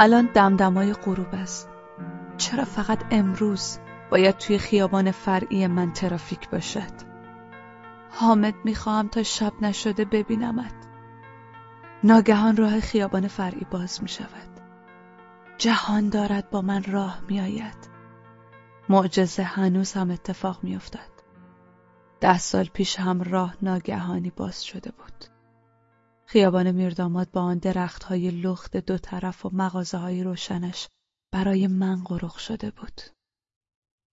الان دمدمای غروب است. چرا فقط امروز باید توی خیابان فرعی من ترافیک باشد؟ حامد می‌خواهم تا شب نشده ببینمت. ناگهان راه خیابان فرعی باز می شود جهان دارد با من راه می آید معجزه هنوز هم اتفاق می افتد. ده سال پیش هم راه ناگهانی باز شده بود. خیابان میرداماد با آن درخت های لخت دو طرف و مغازه های روشنش برای من غرق شده بود.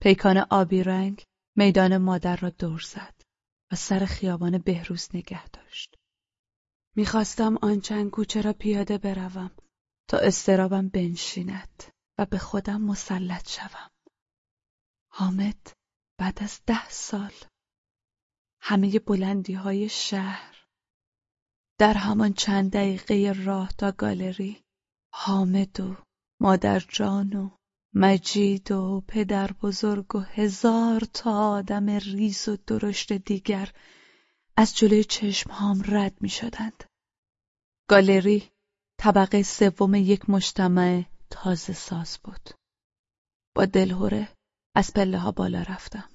پیکان آبی رنگ میدان مادر را دور زد و سر خیابان بهروز نگه داشت. می‌خواستم آن چند کوچه را پیاده بروم تا استرابم بنشیند و به خودم مسلط شوم. حامد بعد از ده سال همه بلندی های شهر در همان چند دقیقه راه تا گالری حامد و مادر جان و مجید و پدر بزرگ و هزار تا آدم ریز و درشت دیگر از جلوی چشم هام رد می شدند. گالری طبقه سوم یک مجتمع تازه ساز بود. با دلهوره از پله ها بالا رفتم.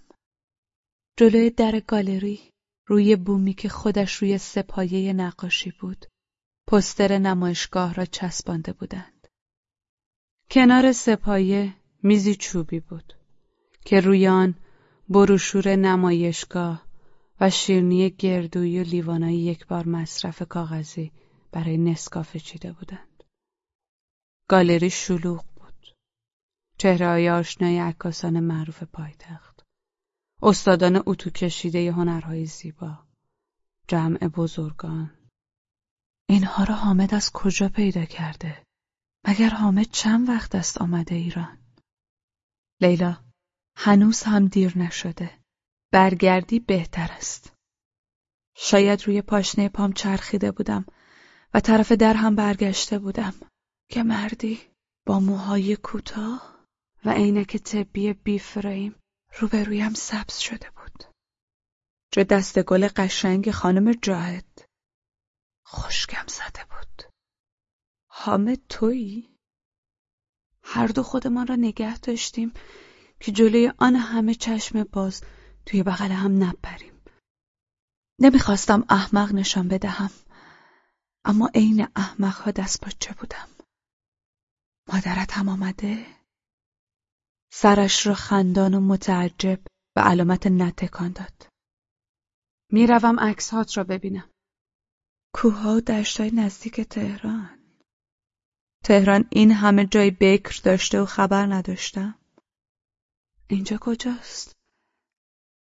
جلوی در گالری روی بومی که خودش روی سپایه نقاشی بود پستر نمایشگاه را چسبانده بودند کنار سپایه میزی چوبی بود که روی آن بروشور نمایشگاه و شیرنی گردویی و لیوانای یک بار مصرف کاغذی برای نسکافه چیده بودند. گالری شلوغ بود. چهره آشنای عکاسان معروف پایتخت. استادان اتو کشیده هنرهای زیبا. جمع بزرگان. اینها را حامد از کجا پیدا کرده؟ مگر حامد چند وقت است آمده ایران؟ لیلا هنوز هم دیر نشده. برگردی بهتر است. شاید روی پاشنه پام چرخیده بودم و طرف در هم برگشته بودم. که مردی با موهای کوتاه و عینک طبی بی فریم روبرویم سبز شده بود. چه دست گل قشنگ خانم جاهد. خوشگم زده بود. حامد تویی؟ هر دو خودمان را نگه داشتیم که جلوی آن همه چشم باز توی بغل هم نپریم. نمی‌خواستم احمق نشان بدهم. اما عین احمقها دست باچه بودم. مادرت هم آمده؟ سرش را خندان و متعجب و علامت نتکان داد. می‌روم عکسهات را ببینم. کوها و دشتای نزدیک تهران. تهران این همه جای بکر داشته و خبر نداشتم. اینجا کجاست؟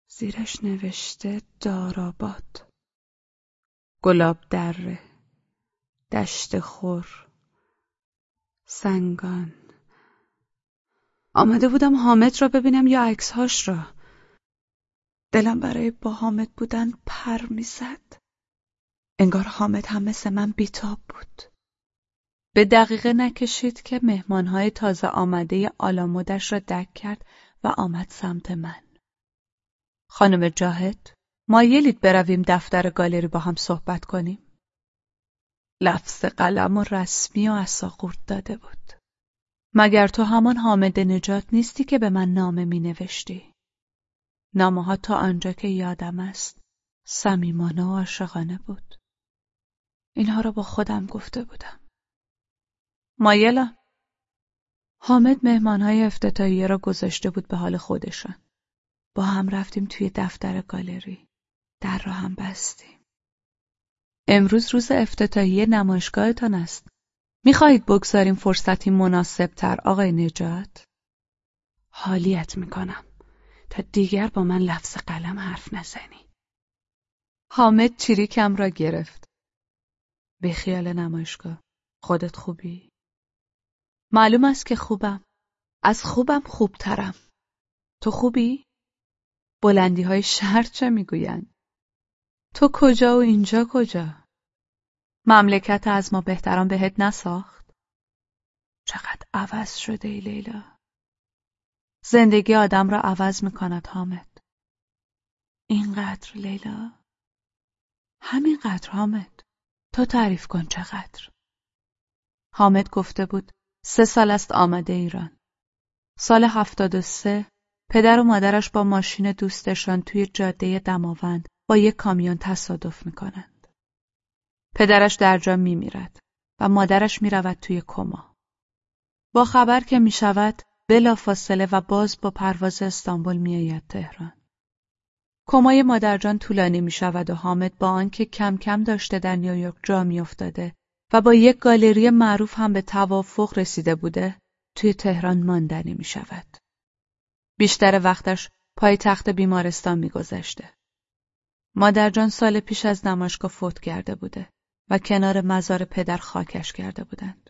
زیرش نوشته داراباد. گلاب دره. دشت خور. سنگان. آمده بودم حامد را ببینم یا عکسهاش را. دلم برای با حامد بودن پر می‌زد. انگار حامد هم مثل من بیتاب بود. به دقیقه نکشید که مهمانهای تازه آمده آلامودش را دک کرد و آمد سمت من. خانم جاهد مایلید برویم دفتر گالری با هم صحبت کنیم؟ لفظ قلم و رسمی و اساقورت داده بود. مگر تو همان حامد نجات نیستی که به من نامه می نوشتی؟ نامه ها تا آنجا که یادم است صمیمانه و عاشقانه بود. اینها را با خودم گفته بودم. مایلا حامد مهمانهای افتتاحیه را گذاشته بود به حال خودشان. با هم رفتیم توی دفتر گالری. در را هم بستیم. امروز روز افتتاحیه نمایشگاهتان است. می‌خواهید بگذاریم فرصتی مناسب تر آقای نجات؟ حالیت می‌کنم تا دیگر با من لفظ قلم حرف نزنی. حامد چیریکم را گرفت. به خیال نمایشگاه. خودت خوبی؟ معلوم است که خوبم. از خوبم خوبترم. تو خوبی؟ بلندی های شهر چه می‌گویند؟ تو کجا و اینجا کجا؟ مملکت از ما بهتران بهت نساخت؟ چقدر عوض شده ای لیلا زندگی آدم را عوض می‌کند حامد اینقدر لیلا همینقدر حامد تو تعریف کن چقدر حامد گفته بود سه سال است آمده ایران. سال هفتاد و سه پدر و مادرش با ماشین دوستشان توی جاده دماوند با یک کامیون تصادف می‌کنند. پدرش در جا میمیرد و مادرش می‌رود توی کما. با خبر که می‌شود بلا فاصله و باز با پرواز استانبول میآید تهران. کمای مادرجان طولانی می شود و حامد با آنکه کم کم داشته در نیویورک جا می افتاده و با یک گالری معروف هم به توافق رسیده بوده توی تهران ماندنی می شود. بیشتر وقتش پای تخت بیمارستان می گذشته. مادرجان سال پیش از نمایشگاه فوت کرده بوده و کنار مزار پدر خاکش کرده بودند.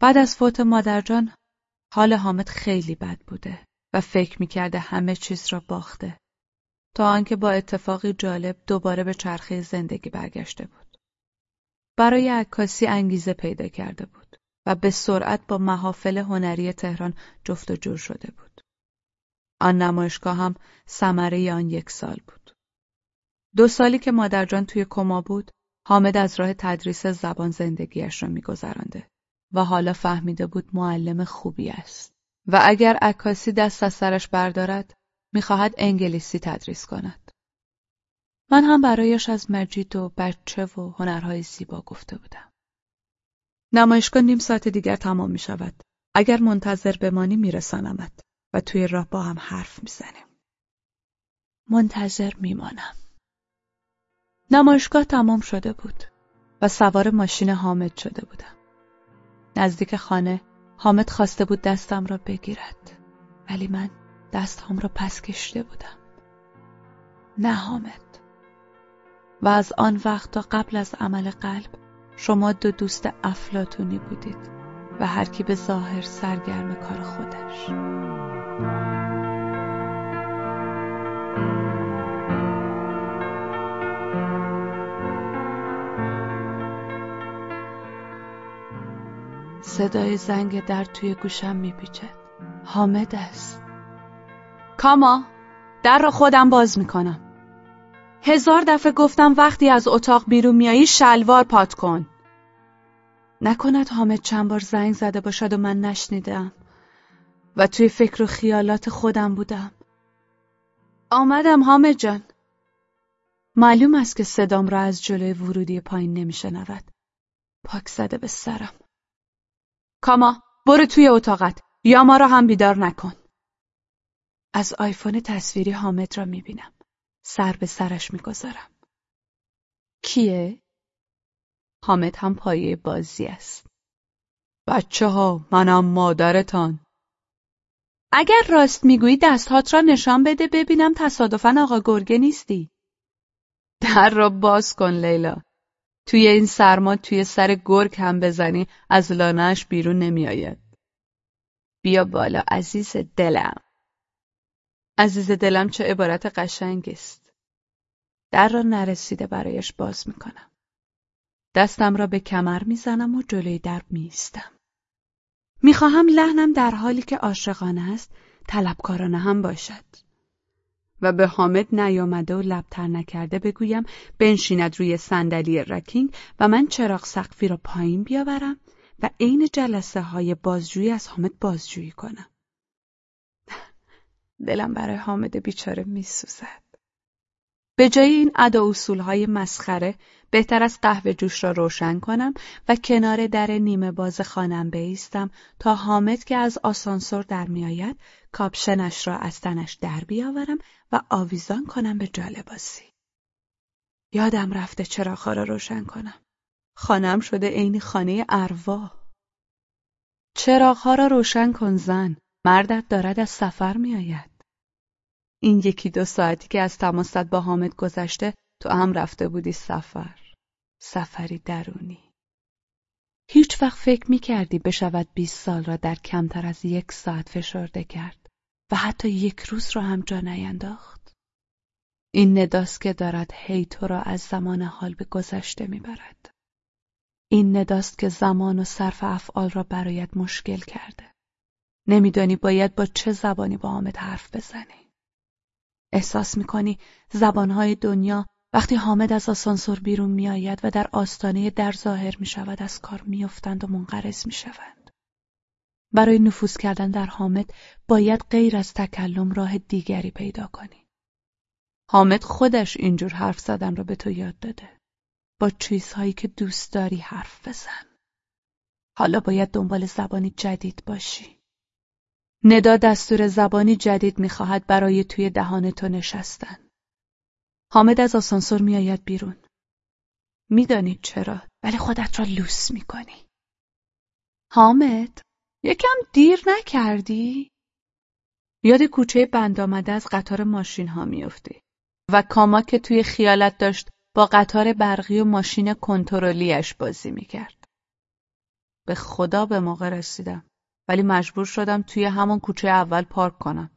بعد از فوت مادرجان حال حامد خیلی بد بوده و فکر می‌کرده همه چیز را باخته تا آنکه با اتفاقی جالب دوباره به چرخه زندگی برگشته بود. برای عکاسی انگیزه پیدا کرده بود و به سرعت با محافل هنری تهران جفت و جور شده بود. آن نمایشگاه هم ثمره آن یک سال بود. دو سالی که مادرجان توی کما بود، حامد از راه تدریس زبان زندگیش را میگذرانده و حالا فهمیده بود معلم خوبی است و اگر عکاسی دست از سرش بردارد می‌خواهد انگلیسی تدریس کند. من هم برایش از مجید و بچه و هنرهای زیبا گفته بودم. نمایشگاه نیم ساعت دیگر تمام می شود. اگر منتظر بمانی میرسانمت و توی راه با هم حرف می‌زنیم. منتظر میمانم. نمایشگاه تمام شده بود و سوار ماشین حامد شده بودم. نزدیک خانه حامد خواسته بود دستم را بگیرد ولی من دستهام را پس کشیده بودم. نه حامد. و از آن وقت تا قبل از عمل قلب شما دو دوست افلاتونی بودید و هر کی به ظاهر سرگرم کار خودش. صدای زنگ در توی گوشم میپیچد حامد است. کاما در را خودم باز می‌کنم. هزار دفعه گفتم وقتی از اتاق بیرون میایی شلوار پات کن. نکند حامد چند بار زنگ زده باشد و من نشنیدم و توی فکر و خیالات خودم بودم. آمدم حامد جان. معلوم است که صدام را از جلوی ورودی پایین نمیشنود. پاک زده به سرم. کاما برو توی اتاقت. یا ما را هم بیدار نکن. از آیفون تصویری حامد را می‌بینم. سر به سرش می‌گذارم. کیه؟ حامد هم پایه بازی است. بچه ها منم مادرتان. اگر راست می‌گویی دستهات را نشان بده ببینم تصادفا آقا گرگه نیستی. در را باز کن لیلا. توی این سرما توی سر گرگ هم بزنی از لانهش بیرون نمیآید. بیا بالا عزیز دلم. عزیز دلم چه عبارت قشنگ است. در را نرسیده برایش باز می‌کنم. دستم را به کمر می‌زنم و جلوی در میستم. می‌خواهم لحنم در حالی که عاشقانه است طلبکارانه هم باشد. و به حامد نیامده و لبتر نکرده بگویم بنشیند روی صندلی رکینگ و من چراغ سقفی را پایین بیاورم و عین جلسه های بازجویی از حامد بازجویی کنم. دلم برای حامد بیچاره میسوزد. به جای این ادا اصول های مسخره بهتر از قهوه جوش را روشن کنم و کنار در نیمه باز خانم بیستم تا حامد که از آسانسور در میآید کاپشنش را از تنش در بیاورم و آویزان کنم به جالباسی. یادم رفته چراغها را روشن کنم. خانم شده عین خانه ارواح. چراغها را روشن کن زن. مردت دارد از سفر میآید. این یکی دو ساعتی که از تماست با حامد گذشته تو هم رفته بودی سفر. سفری درونی. هیچ وقت فکر می کردی بشود 20 سال را در کمتر از یک ساعت فشرده کرد و حتی یک روز را هم جا نینداخت. این نداست که دارد هی تو را از زمان حال به گذشته می‌برد. این نداست که زمان و صرف افعال را برایت مشکل کرده. نمیدانی باید با چه زبانی با حامد حرف بزنی. احساس می‌کنی زبانهای دنیا وقتی حامد از آسانسور بیرون میآید و در آستانه در ظاهر می شود از کار میافتند و منقرض می شوند. برای نفوذ کردن در حامد باید غیر از تکلم راه دیگری پیدا کنی. حامد خودش اینجور حرف زدن را به تو یاد داده. با چیزهایی که دوست داری حرف بزن. حالا باید دنبال زبانی جدید باشی. ندا دستور زبانی جدید می‌خواهد برای توی دهان تو نشستن. حامد از آسانسور میآید بیرون. می‌دانید چرا ولی خودت را لوس می‌کنی. حامد یکم دیر نکردی؟ یاد کوچه بند آمده از قطار ماشین ها و کاما که توی خیالت داشت با قطار برقی و ماشین کنترلیش بازی می‌کرد. به خدا به موقع رسیدم ولی مجبور شدم توی همون کوچه اول پارک کنم.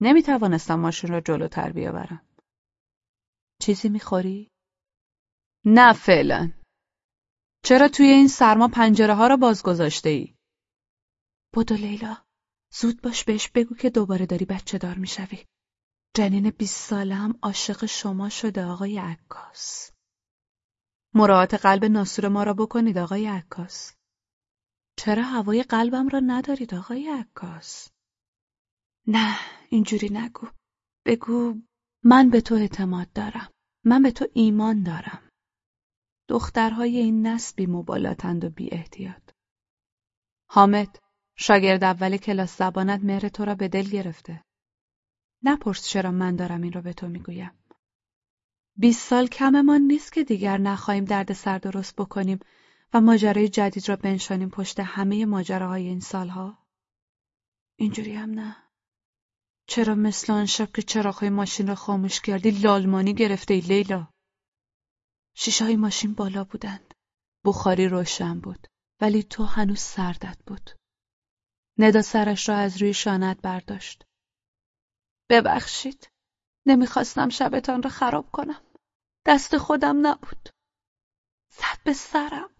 نمی‌توانستم ماشین را جلوتر بیاورم. چیزی می‌خوری؟ نه فعلا. چرا توی این سرما پنجره ها را باز گذاشته ای؟ بدو لیلا. زود باش بهش بگو که دوباره داری بچه دار می‌شوی. جنین بیست ساله هم عاشق شما شده آقای عکاس. مراعات قلب ناسور ما را بکنید آقای عکاس. چرا هوای قلبم را ندارید آقای عکاس؟ نه اینجوری نگو. بگو من به تو اعتماد دارم. من به تو ایمان دارم. دخترهای این نسل بی مبالاتند و بی احتیاط. حامد شاگرد اول کلاس زبانت مهر تو را به دل گرفته. نپرس چرا من دارم این را به تو می‌گویم. بیست سال کممان نیست که دیگر نخواهیم درد سر درست بکنیم و ماجرای جدید را بنشانیم پشت همه ماجراهای این سالها. اینجوری هم نه. چرا مثل آن شب که چراغهای ماشین را خاموش کردی لالمانی گرفته ای لیلا؟ شیشه های ماشین بالا بودند. بخاری روشن بود. ولی تو هنوز سردت بود. ندا سرش را از روی شانت برداشت. ببخشید. نمی‌خواستم شبتان را خراب کنم. دست خودم نبود. زد به سرم.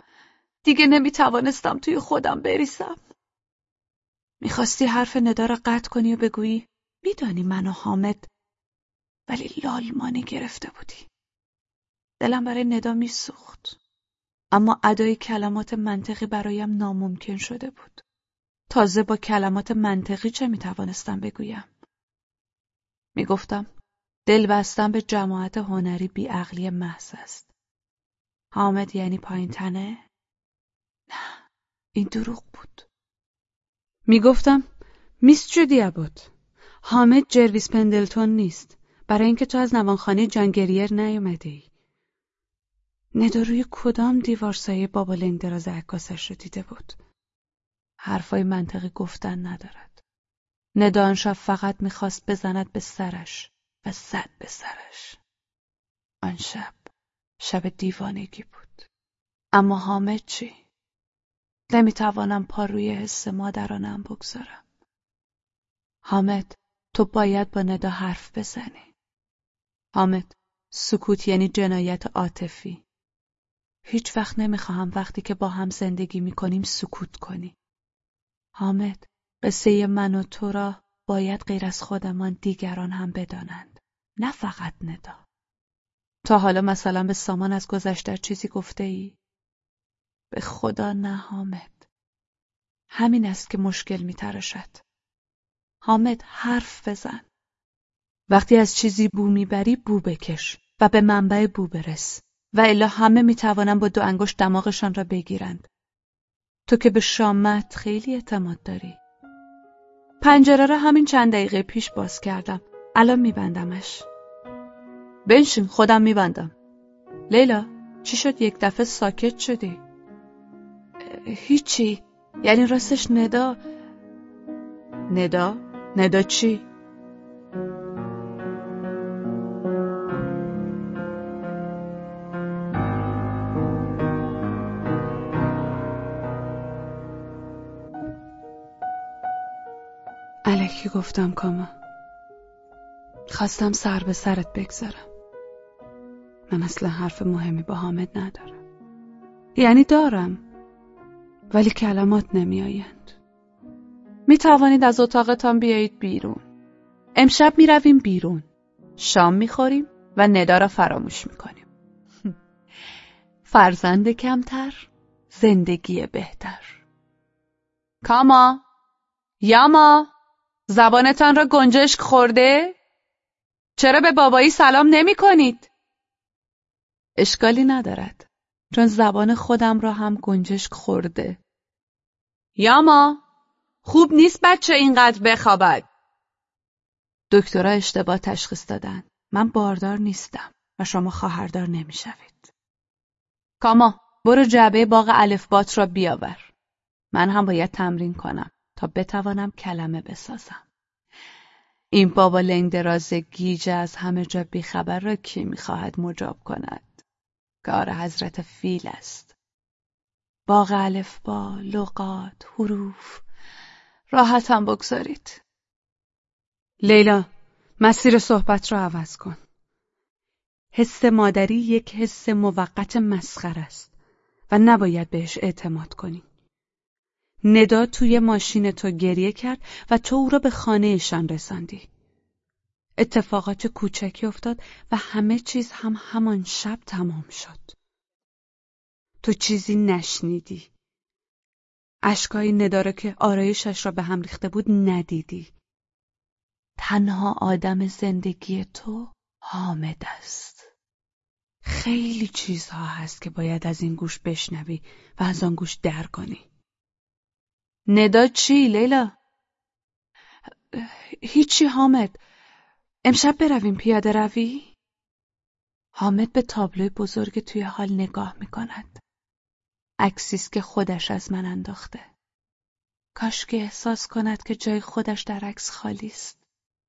دیگه نمی‌توانستم توی خودم بریسم. می‌خواستی حرف ندا را قطع کنی و بگویی میدانی من و حامد ولی لالمانی گرفته بودی. دلم برای ندا میسوخت. اما ادای کلمات منطقی برایم ناممکن شده بود. تازه با کلمات منطقی چه می‌توانستم بگویم؟ می‌گفتم دل بستن به جماعت هنری بیعقلی محض است. حامد یعنی پایین تنه؟ نه، این دروغ بود. می‌گفتم میس جودی ابد. حامد جرویس پندلتون نیست. برای اینکه تو از نوانخانه جانگریر نیومده ندا روی کدام دیوار سایه بابا لنگ دراز عکاسش رو دیده بود؟ حرفای منطقی گفتن ندارد. ندا شب فقط می‌خواست بزند به سرش و زد به سرش. آن شب شب دیوانگی بود. اما حامد چی؟ نمی‌توانم پا روی حس مادرانم بگذارم حامد تو باید با ندا حرف بزنی حامد سکوت یعنی جنایت عاطفی هیچ وقت نمی‌خواهم وقتی که با هم زندگی می‌کنیم سکوت کنی. حامد، قصه من و تو را باید غیر از خودمان دیگران هم بدانند. نه فقط ندا. تا حالا مثلا به سامان از گذشته چیزی گفته ای؟ به خدا نه حامد. همین است که مشکل میترشد. حامد حرف بزن. وقتی از چیزی بو می‌بری بو بکش و به منبع بو برس. و الا همه می‌توانند با دو انگشت دماغشان را بگیرند. تو که به شامت خیلی اعتماد داری. پنجره را همین چند دقیقه پیش باز کردم. الان میبندمش. بنشین خودم میبندم. لیلا چی شد یک دفعه ساکت شدی؟ هیچی. یعنی راستش ندا ندا؟ ندا چی؟ علکی گفتم کاما خواستم سر به سرت بگذارم من اصلا حرف مهمی با حامد ندارم یعنی دارم ولی کلمات نمیآیند. می توانید از اتاقتان بیایید بیرون. امشب می رویم بیرون. شام می خوریم و ندا را فراموش می کنیم فرزند کمتر زندگی بهتر. کاما یاما زبانتان را گنجشک خورده؟ چرا به بابایی سلام نمی کنید؟ اشکالی ندارد. چون زبان خودم را هم گنجشک خورده. یاما خوب نیست بچه اینقدر بخوابد. دکترها اشتباه تشخیص دادن. من باردار نیستم و شما خواهردار نمی‌شوید. کاما برو جعبه باغ الفبات را بیاور. من هم باید تمرین کنم تا بتوانم کلمه بسازم. این بابا لنگ دراز گیج از همه جا بیخبر را کی می‌خواهد مجاب کند؟ کار حضرت فیل است. باغ الفبا لغات حروف. راحت هم بگذارید. لیلا مسیر صحبت را عوض کن. حس مادری یک حس موقت مسخر است و نباید بهش اعتماد کنی. ندا توی ماشین تو گریه کرد و تو او را به خانهشان رساندی. اتفاقات کوچکی افتاد و همه چیز هم همان شب تمام شد. تو چیزی نشنیدی. اشکای نداره که آرایشش را به هم ریخته بود ندیدی. تنها آدم زندگی تو حامد است. خیلی چیزها هست که باید از این گوش بشنوی و از آن گوش در کنی. ندا چی لیلا؟ هیچی حامد. امشب برویم پیاده روی؟ حامد به تابلوی بزرگ توی حال نگاه می کند. عکسیست که خودش از من انداخته. کاش که احساس کند که جای خودش در عکس خالی است.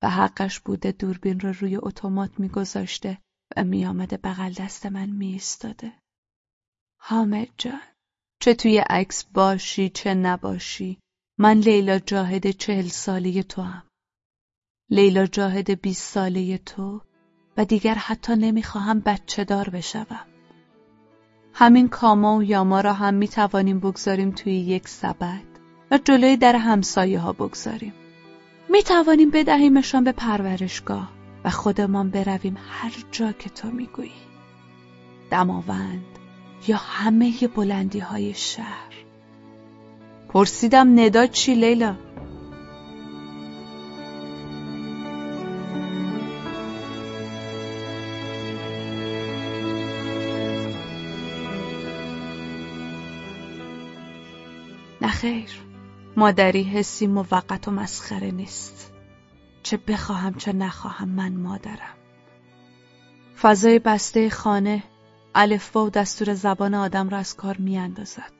و حقش بوده دوربین را روی اتومات میگذاشته و میآمده بغل دست من میایستاده حامد جان چه توی عکس باشی چه نباشی من لیلا جاهد چهل ساله تو هم. لیلا جاهد بیست ساله تو و دیگر حتی نمی‌خواهم بچه دار بشوم. همین کاما و یاما را هم می‌توانیم بگذاریم توی یک سبد و جلوی در همسایه ها بگذاریم. می توانیم بدهیمشان به پرورشگاه و خودمان برویم هر جا که تو می‌گویی. دماوند یا همه بلندی های شهر. پرسیدم ندا چی لیلا؟ نخیر مادری حسی موقت و مسخره نیست. چه بخواهم چه نخواهم من مادرم. فضای بسته خانه الفبا و دستور زبان آدم را از کار میاندازد.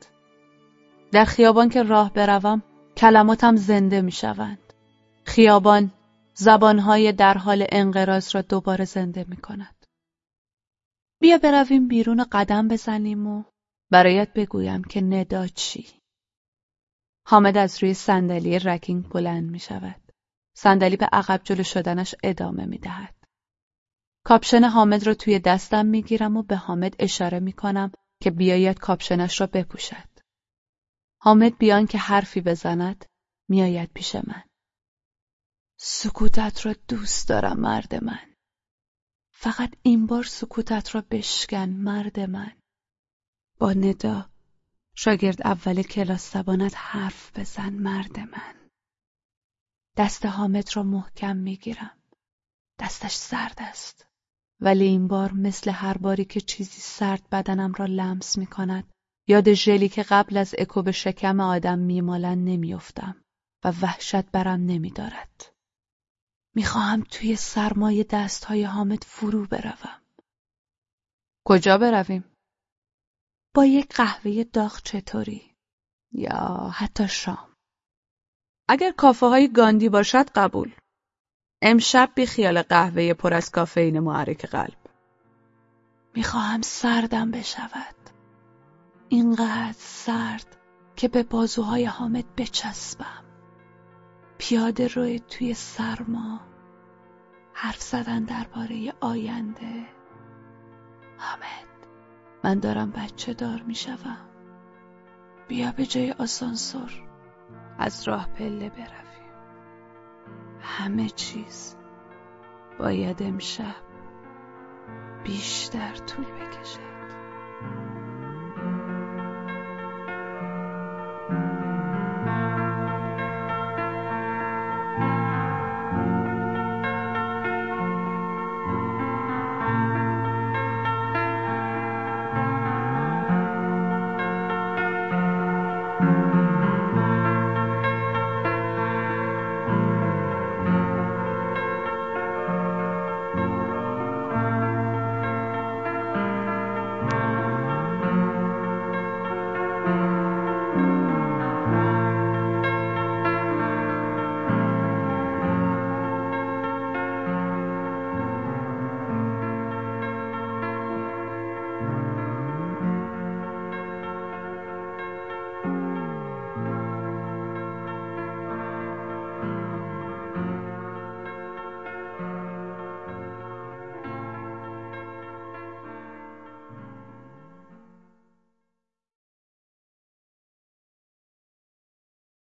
در خیابان که راه بروم کلماتم زنده می‌شوند. خیابان زبانهای در حال انقراض را دوباره زنده می کند. بیا برویم بیرون قدم بزنیم و برایت بگویم که ندا چی. حامد از روی صندلی rocking بلند می شود. صندلی به عقب جلو شدنش ادامه می دهد. کاپشن حامد را توی دستم می گیرم و به حامد اشاره می کنم که بیاید کاپشنش را بپوشد. حامد بی‌آن که حرفی بزند میآید پیش من. سکوتت را دوست دارم مرد من. فقط این بار سکوتت را بشکن مرد من. با ندا شاگرد اول کلاس زبانت حرف بزن مرد من دست حامد را محکم می‌گیرم دستش سرد است ولی این بار مثل هر باری که چیزی سرد بدنم را لمس می کند یاد ژلی که قبل از اکو به شکم آدم میمالن نمیافتم و وحشت برم نمیدارد. می‌خواهم توی سرمای دستهای حامد فرو بروم. کجا برویم؟ با یک قهوه داغ چطوری؟ یا حتی شام. اگر کافه های گاندی باشد قبول. امشب بی خیال قهوه پر از کافئین محرک قلب. می‌خواهم سردم بشود. اینقدر سرد که به بازوهای حامد بچسبم. پیاده روی توی سرما. حرف زدن درباره آینده. حامد من دارم بچه دار می شوم. بیا به جای آسانسور. از راه پله برویم. همه چیز باید امشب بیشتر طول بکشد